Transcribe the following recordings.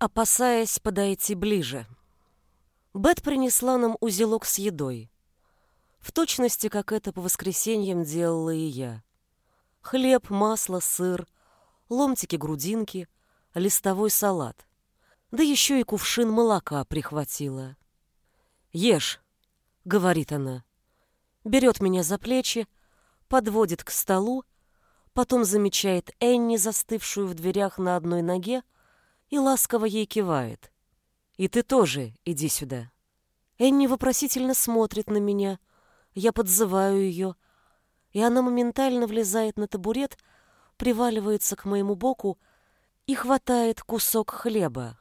опасаясь подойти ближе. Бет принесла нам узелок с едой. В точности, как это по воскресеньям делала и я. Хлеб, масло, сыр, ломтики грудинки, листовой салат. Да еще и кувшин молока прихватила. «Ешь», — говорит она. Берет меня за плечи, подводит к столу, потом замечает Энни, застывшую в дверях на одной ноге, и ласково ей кивает. «И ты тоже иди сюда». Энни вопросительно смотрит на меня. Я подзываю ее, и она моментально влезает на табурет, приваливается к моему боку и хватает кусок хлеба.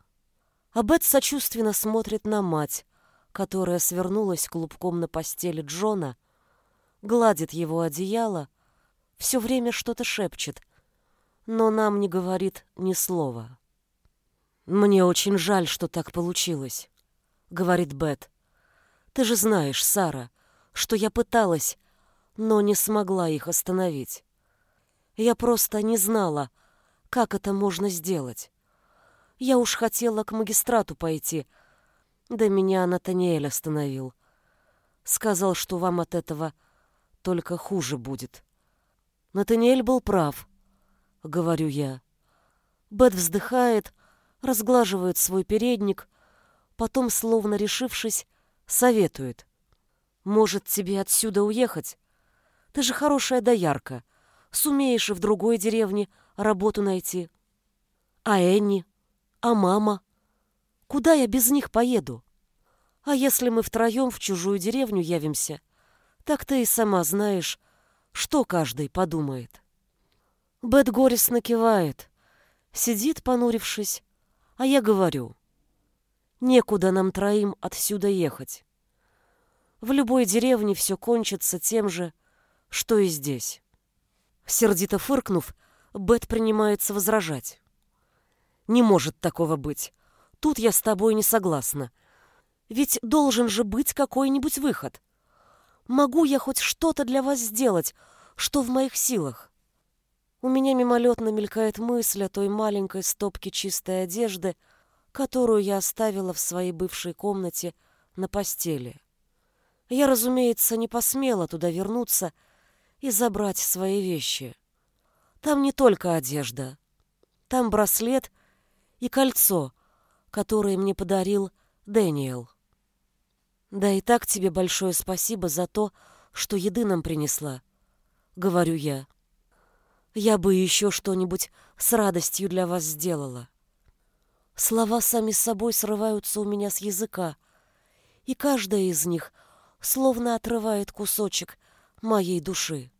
А Бет сочувственно смотрит на мать, которая свернулась клубком на постели Джона, гладит его одеяло, все время что-то шепчет, но нам не говорит ни слова. «Мне очень жаль, что так получилось», — говорит Бет. «Ты же знаешь, Сара, что я пыталась, но не смогла их остановить. Я просто не знала, как это можно сделать. Я уж хотела к магистрату пойти, да меня Натаниэль остановил. Сказал, что вам от этого только хуже будет. Натаниэль был прав, говорю я. Бет вздыхает, разглаживает свой передник, потом, словно решившись, советует. «Может, тебе отсюда уехать? Ты же хорошая доярка. Сумеешь и в другой деревне работу найти. А Энни? А мама? Куда я без них поеду? А если мы втроем в чужую деревню явимся, так ты и сама знаешь, что каждый подумает». Бет горестно кивает, сидит, понурившись, а я говорю, некуда нам троим отсюда ехать. В любой деревне все кончится тем же, что и здесь. Сердито фыркнув, Бет принимается возражать. Не может такого быть. Тут я с тобой не согласна. Ведь должен же быть какой-нибудь выход. Могу я хоть что-то для вас сделать, что в моих силах? У меня мимолетно мелькает мысль о той маленькой стопке чистой одежды, которую я оставила в своей бывшей комнате на постели. Я, разумеется, не посмела туда вернуться и забрать свои вещи. Там не только одежда. Там браслет и кольцо, которое мне подарил Дэниел. Да и так тебе большое спасибо за то, что еды нам принесла, говорю я. Я бы еще что-нибудь с радостью для вас сделала. Слова сами собой срываются у меня с языка, и каждая из них словно отрывает кусочек моей души.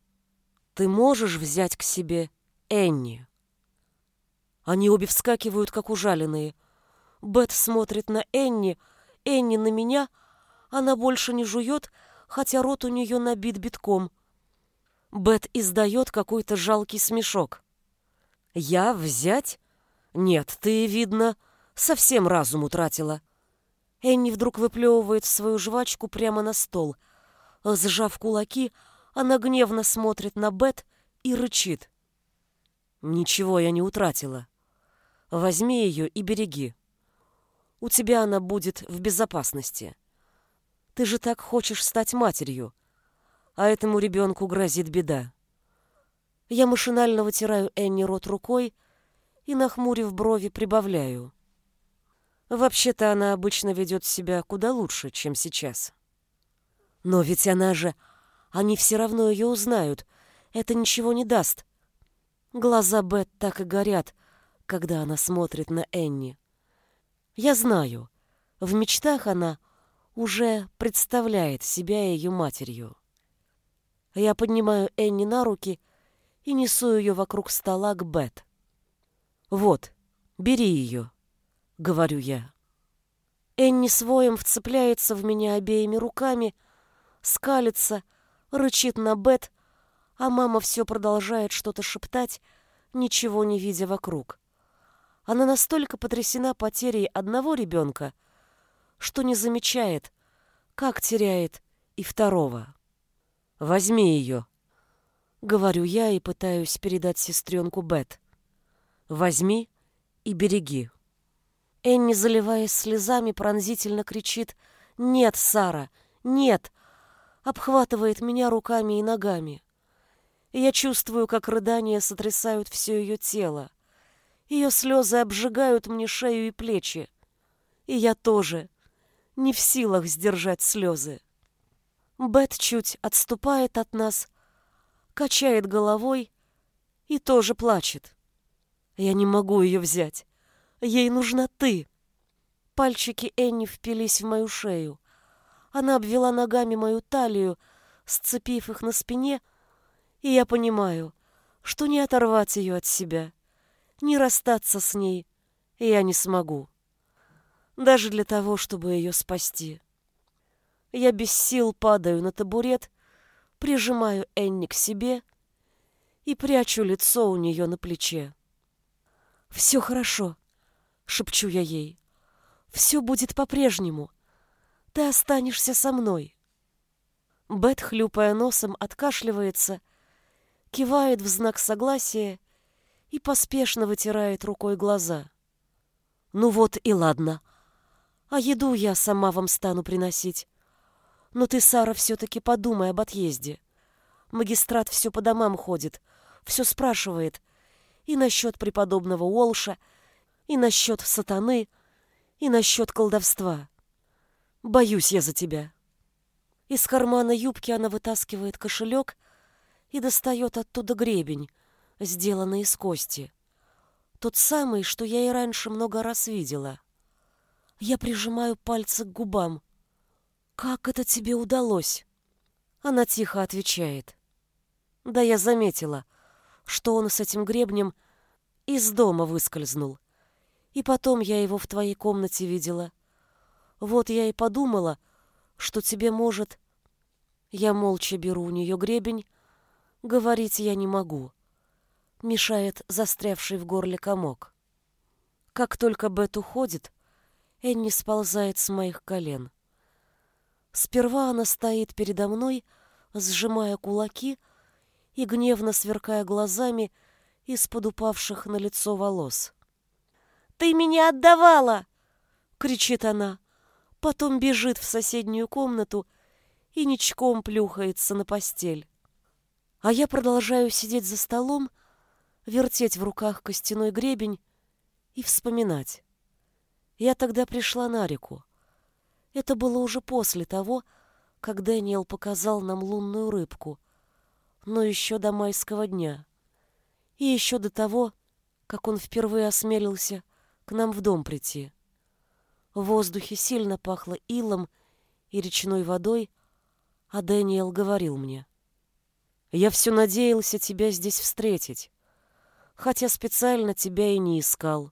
Ты можешь взять к себе Энни? Они обе вскакивают, как ужаленные. Бет смотрит на Энни, Энни на меня, она больше не жует, хотя рот у нее набит битком — Бет издает какой-то жалкий смешок. «Я взять? Нет, ты, видно, совсем разум утратила». Энни вдруг выплевывает свою жвачку прямо на стол. Сжав кулаки, она гневно смотрит на Бет и рычит. «Ничего я не утратила. Возьми ее и береги. У тебя она будет в безопасности. Ты же так хочешь стать матерью а этому ребенку грозит беда. Я машинально вытираю Энни рот рукой и, нахмурив брови, прибавляю. Вообще-то она обычно ведет себя куда лучше, чем сейчас. Но ведь она же... Они все равно ее узнают. Это ничего не даст. Глаза Бет так и горят, когда она смотрит на Энни. Я знаю, в мечтах она уже представляет себя ее матерью. Я поднимаю Энни на руки и несу ее вокруг стола к Бет. «Вот, бери ее», — говорю я. Энни своем вцепляется в меня обеими руками, скалится, рычит на Бет, а мама все продолжает что-то шептать, ничего не видя вокруг. Она настолько потрясена потерей одного ребенка, что не замечает, как теряет и второго. Возьми ее. Говорю я и пытаюсь передать сестренку Бет. Возьми и береги. Энни, заливаясь слезами, пронзительно кричит «Нет, Сара, нет!» обхватывает меня руками и ногами. Я чувствую, как рыдания сотрясают все ее тело. Ее слезы обжигают мне шею и плечи. И я тоже не в силах сдержать слезы. Бет чуть отступает от нас, качает головой и тоже плачет. Я не могу ее взять. Ей нужна ты. Пальчики Энни впились в мою шею. Она обвела ногами мою талию, сцепив их на спине, и я понимаю, что не оторвать ее от себя, не расстаться с ней я не смогу. Даже для того, чтобы ее спасти. Я без сил падаю на табурет, прижимаю Энни к себе и прячу лицо у нее на плече. «Все хорошо», — шепчу я ей. «Все будет по-прежнему. Ты останешься со мной». Бет, хлюпая носом, откашливается, кивает в знак согласия и поспешно вытирает рукой глаза. «Ну вот и ладно. А еду я сама вам стану приносить. Но ты, Сара, все-таки подумай об отъезде. Магистрат все по домам ходит, все спрашивает. И насчет преподобного Уолша, и насчет сатаны, и насчет колдовства. Боюсь я за тебя. Из кармана юбки она вытаскивает кошелек и достает оттуда гребень, сделанный из кости. Тот самый, что я и раньше много раз видела. Я прижимаю пальцы к губам. «Как это тебе удалось?» Она тихо отвечает. «Да я заметила, что он с этим гребнем из дома выскользнул. И потом я его в твоей комнате видела. Вот я и подумала, что тебе может... Я молча беру у нее гребень. Говорить я не могу. Мешает застрявший в горле комок. Как только Бет уходит, Энни сползает с моих колен. Сперва она стоит передо мной, сжимая кулаки и гневно сверкая глазами из-под упавших на лицо волос. «Ты меня отдавала!» — кричит она. Потом бежит в соседнюю комнату и ничком плюхается на постель. А я продолжаю сидеть за столом, вертеть в руках костяной гребень и вспоминать. Я тогда пришла на реку. Это было уже после того, как Дэниел показал нам лунную рыбку, но еще до майского дня. И еще до того, как он впервые осмелился к нам в дом прийти. В воздухе сильно пахло илом и речной водой, а Дэниел говорил мне. «Я все надеялся тебя здесь встретить, хотя специально тебя и не искал.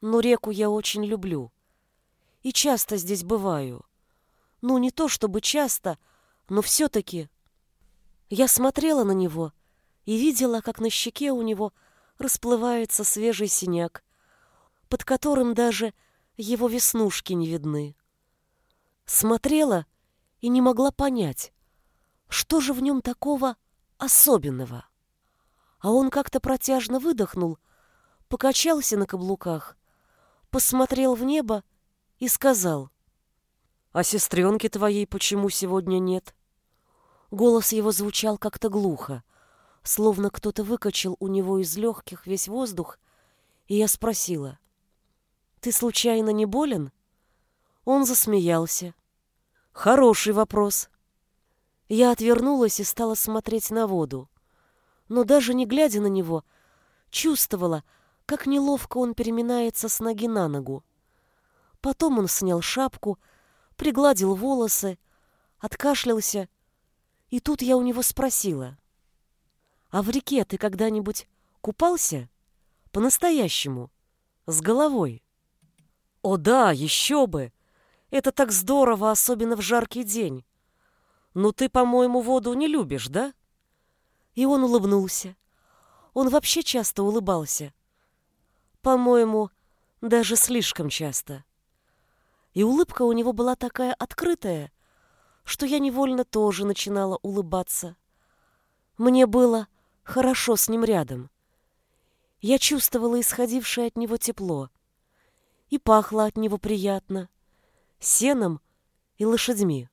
Но реку я очень люблю и часто здесь бываю. Ну, не то чтобы часто, но все-таки. Я смотрела на него и видела, как на щеке у него расплывается свежий синяк, под которым даже его веснушки не видны. Смотрела и не могла понять, что же в нем такого особенного. А он как-то протяжно выдохнул, покачался на каблуках, посмотрел в небо и сказал, «А сестренки твоей почему сегодня нет?» Голос его звучал как-то глухо, словно кто-то выкачал у него из легких весь воздух, и я спросила, «Ты случайно не болен?» Он засмеялся. «Хороший вопрос». Я отвернулась и стала смотреть на воду, но даже не глядя на него, чувствовала, как неловко он переминается с ноги на ногу. Потом он снял шапку, пригладил волосы, откашлялся, и тут я у него спросила, «А в реке ты когда-нибудь купался? По-настоящему? С головой?» «О да, еще бы! Это так здорово, особенно в жаркий день. Ну ты, по-моему, воду не любишь, да?» И он улыбнулся. Он вообще часто улыбался. По-моему, даже слишком часто и улыбка у него была такая открытая, что я невольно тоже начинала улыбаться. Мне было хорошо с ним рядом. Я чувствовала исходившее от него тепло. и пахло от него приятно, сеном и лошадьми.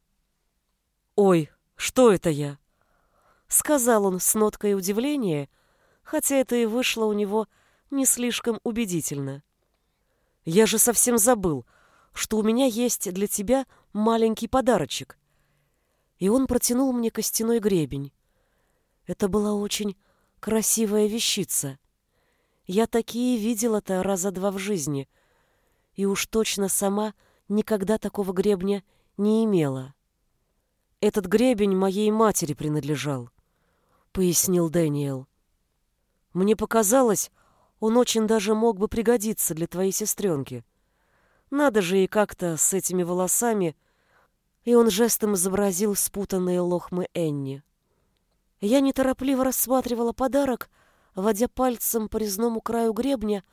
«Ой, что это я?» — сказал он с ноткой удивления, хотя это и вышло у него не слишком убедительно. «Я же совсем забыл, что у меня есть для тебя маленький подарочек». И он протянул мне костяной гребень. Это была очень красивая вещица. Я такие видела-то раза два в жизни, и уж точно сама никогда такого гребня не имела. Этот гребень моей матери принадлежал, пояснил Дэниел. Мне показалось, он очень даже мог бы пригодиться для твоей сестренки. Надо же и как-то с этими волосами... И он жестом изобразил спутанные лохмы Энни. Я неторопливо рассматривала подарок, водя пальцем по резному краю гребня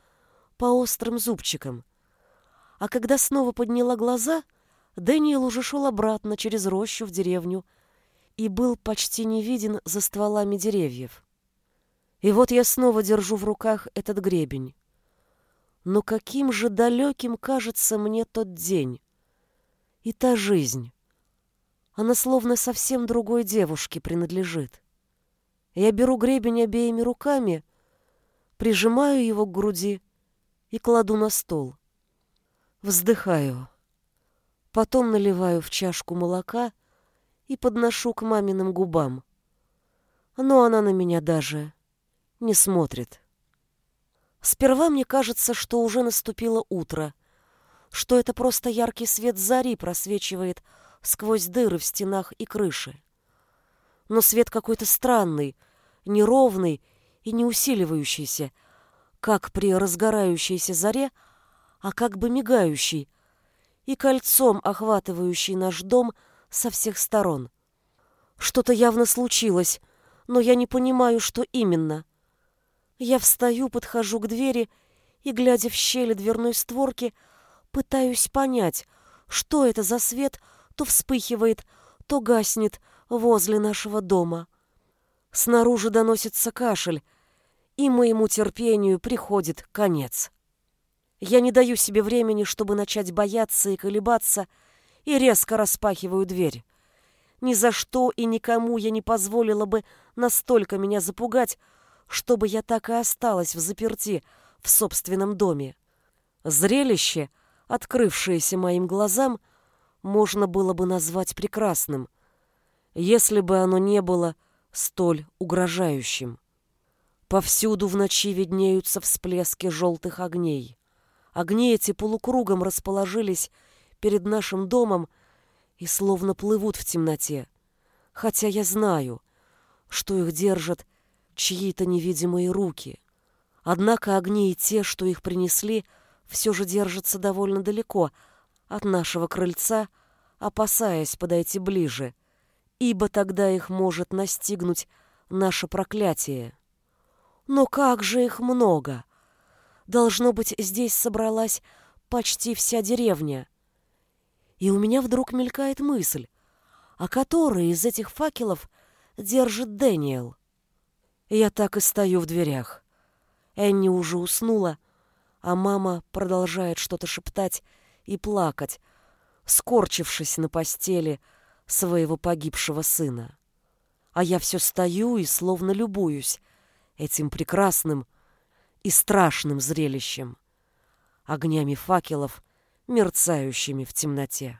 по острым зубчикам. А когда снова подняла глаза, Дэниел уже шел обратно через рощу в деревню и был почти не виден за стволами деревьев. И вот я снова держу в руках этот гребень. Но каким же далеким кажется мне тот день и та жизнь. Она словно совсем другой девушке принадлежит. Я беру гребень обеими руками, прижимаю его к груди и кладу на стол. Вздыхаю. Потом наливаю в чашку молока и подношу к маминым губам. Но она на меня даже не смотрит. Сперва мне кажется, что уже наступило утро, что это просто яркий свет зари просвечивает сквозь дыры в стенах и крыше. Но свет какой-то странный, неровный и не усиливающийся, как при разгорающейся заре, а как бы мигающий и кольцом охватывающий наш дом со всех сторон. Что-то явно случилось, но я не понимаю, что именно. Я встаю, подхожу к двери и, глядя в щели дверной створки, пытаюсь понять, что это за свет то вспыхивает, то гаснет возле нашего дома. Снаружи доносится кашель, и моему терпению приходит конец. Я не даю себе времени, чтобы начать бояться и колебаться, и резко распахиваю дверь. Ни за что и никому я не позволила бы настолько меня запугать, чтобы я так и осталась в заперти в собственном доме. Зрелище, открывшееся моим глазам, можно было бы назвать прекрасным, если бы оно не было столь угрожающим. Повсюду в ночи виднеются всплески желтых огней. Огни эти полукругом расположились перед нашим домом и словно плывут в темноте, хотя я знаю, что их держат чьи-то невидимые руки. Однако огни и те, что их принесли, все же держатся довольно далеко от нашего крыльца, опасаясь подойти ближе, ибо тогда их может настигнуть наше проклятие. Но как же их много! Должно быть, здесь собралась почти вся деревня. И у меня вдруг мелькает мысль, а который из этих факелов держит Дэниел? Я так и стою в дверях. Энни уже уснула, а мама продолжает что-то шептать и плакать, скорчившись на постели своего погибшего сына. А я все стою и словно любуюсь этим прекрасным и страшным зрелищем, огнями факелов, мерцающими в темноте.